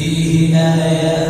فيه آيات